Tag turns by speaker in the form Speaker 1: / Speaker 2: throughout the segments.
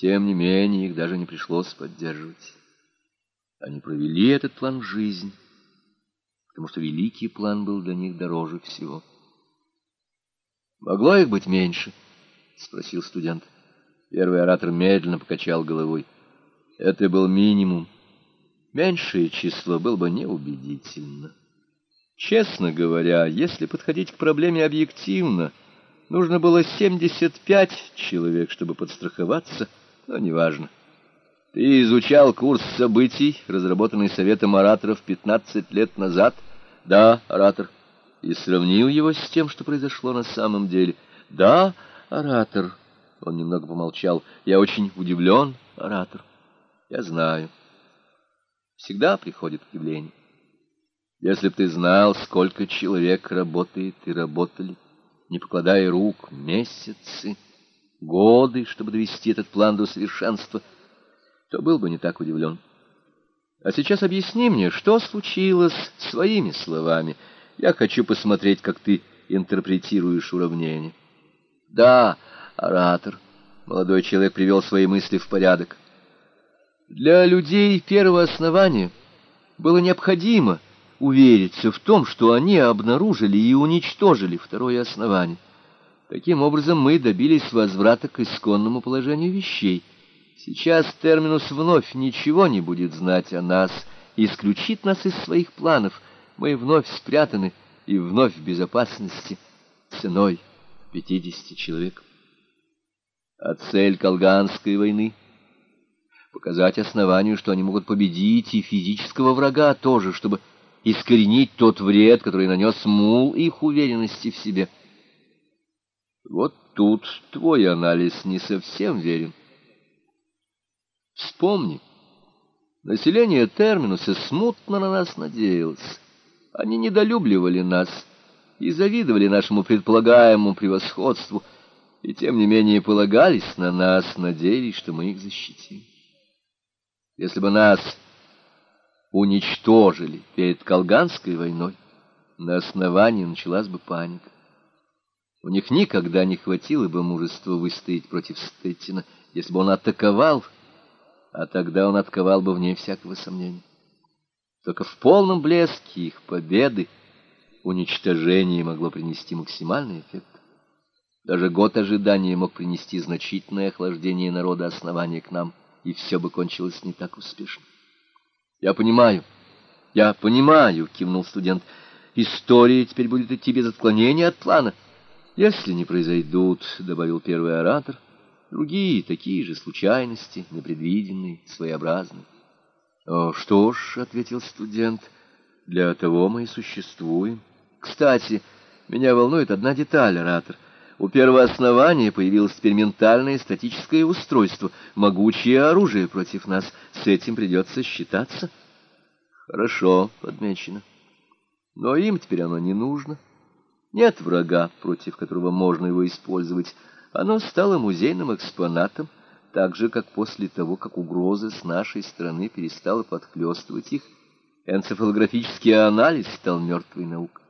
Speaker 1: тем не менее их даже не пришлось поддерживать. Они провели этот план в жизнь, потому что великий план был для них дороже всего. «Могло их быть меньше?» — спросил студент. Первый оратор медленно покачал головой. «Это был минимум. Меньшее число было бы неубедительно. Честно говоря, если подходить к проблеме объективно, нужно было 75 человек, чтобы подстраховаться, но неважно. Ты изучал курс событий, разработанный Советом ораторов 15 лет назад? Да, оратор. И сравнил его с тем, что произошло на самом деле. Да, оратор. Он немного помолчал. Я очень удивлен, оратор. Я знаю. Всегда приходит удивление. Если б ты знал, сколько человек работает и работали, не покладая рук, месяцы, годы, чтобы довести этот план до совершенства, то был бы не так удивлен. А сейчас объясни мне, что случилось своими словами. Я хочу посмотреть, как ты интерпретируешь уравнение. Да, оратор. Молодой человек привел свои мысли в порядок. Для людей первого основания было необходимо увериться в том, что они обнаружили и уничтожили второе основание. Таким образом, мы добились возврата к исконному положению вещей. Сейчас терминус вновь ничего не будет знать о нас, исключит нас из своих планов. Мы вновь спрятаны и вновь в безопасности ценой пятидесяти человек. А цель Колганской войны — показать основанию, что они могут победить и физического врага тоже, чтобы искоренить тот вред, который нанес мул их уверенности в себе. Вот тут твой анализ не совсем верен. Вспомни, население Терминуса смутно на нас надеялось. Они недолюбливали нас и завидовали нашему предполагаемому превосходству, и тем не менее полагались на нас, надеялись, что мы их защитим. Если бы нас уничтожили перед Колганской войной, на основании началась бы паника. У них никогда не хватило бы мужества выстоять против Стеттина, если бы он атаковал а тогда он отковал бы вне всякого сомнения. Только в полном блеске их победы уничтожение могло принести максимальный эффект. Даже год ожидания мог принести значительное охлаждение народа основания к нам, и все бы кончилось не так успешно. «Я понимаю, я понимаю», — кивнул студент. «История теперь будет идти без отклонения от плана». «Если не произойдут», — добавил первый оратор, — Другие такие же случайности, непредвиденные, своеобразные. «О, что ж», — ответил студент, — «для того мы и существуем. Кстати, меня волнует одна деталь, оратор. У первого основания появилось теперь ментальное статическое устройство, могучее оружие против нас. С этим придется считаться». «Хорошо», — подмечено. «Но им теперь оно не нужно. Нет врага, против которого можно его использовать». Оно стало музейным экспонатом, так же, как после того, как угроза с нашей стороны перестала подхлестывать их, энцефалографический анализ стал мертвой наукой.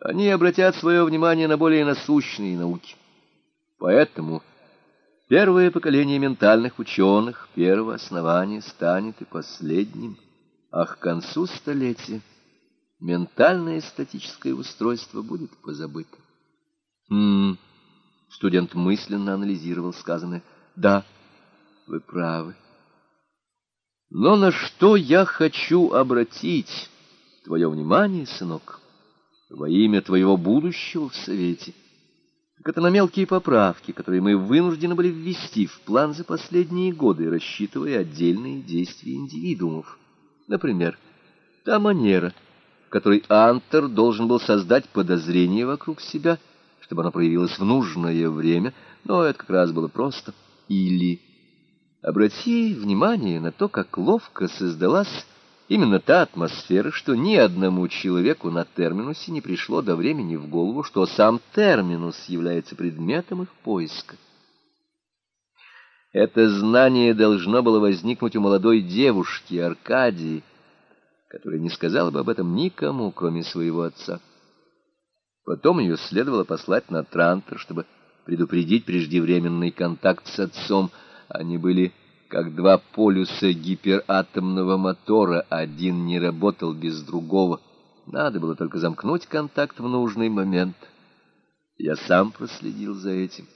Speaker 1: Они обратят свое внимание на более насущные науки. Поэтому первое поколение ментальных ученых первого основания станет и последним, а к концу столетия ментальное статическое устройство будет позабыто. Хм... Студент мысленно анализировал сказанное. Да, вы правы. Но на что я хочу обратить твое внимание, сынок, во имя твоего будущего в Совете? Так это на мелкие поправки, которые мы вынуждены были ввести в план за последние годы, рассчитывая отдельные действия индивидуумов. Например, та манера, в которой Антер должен был создать подозрение вокруг себя — чтобы оно проявилось в нужное время, но это как раз было просто. Или обрати внимание на то, как ловко создалась именно та атмосфера, что ни одному человеку на терминусе не пришло до времени в голову, что сам терминус является предметом их поиска. Это знание должно было возникнуть у молодой девушки Аркадии, которая не сказала бы об этом никому, кроме своего отца. Потом ее следовало послать на Трантор, чтобы предупредить преждевременный контакт с отцом, Они были как два полюса гиператомного мотора, один не работал без другого. Надо было только замкнуть контакт в нужный момент. Я сам проследил за этим.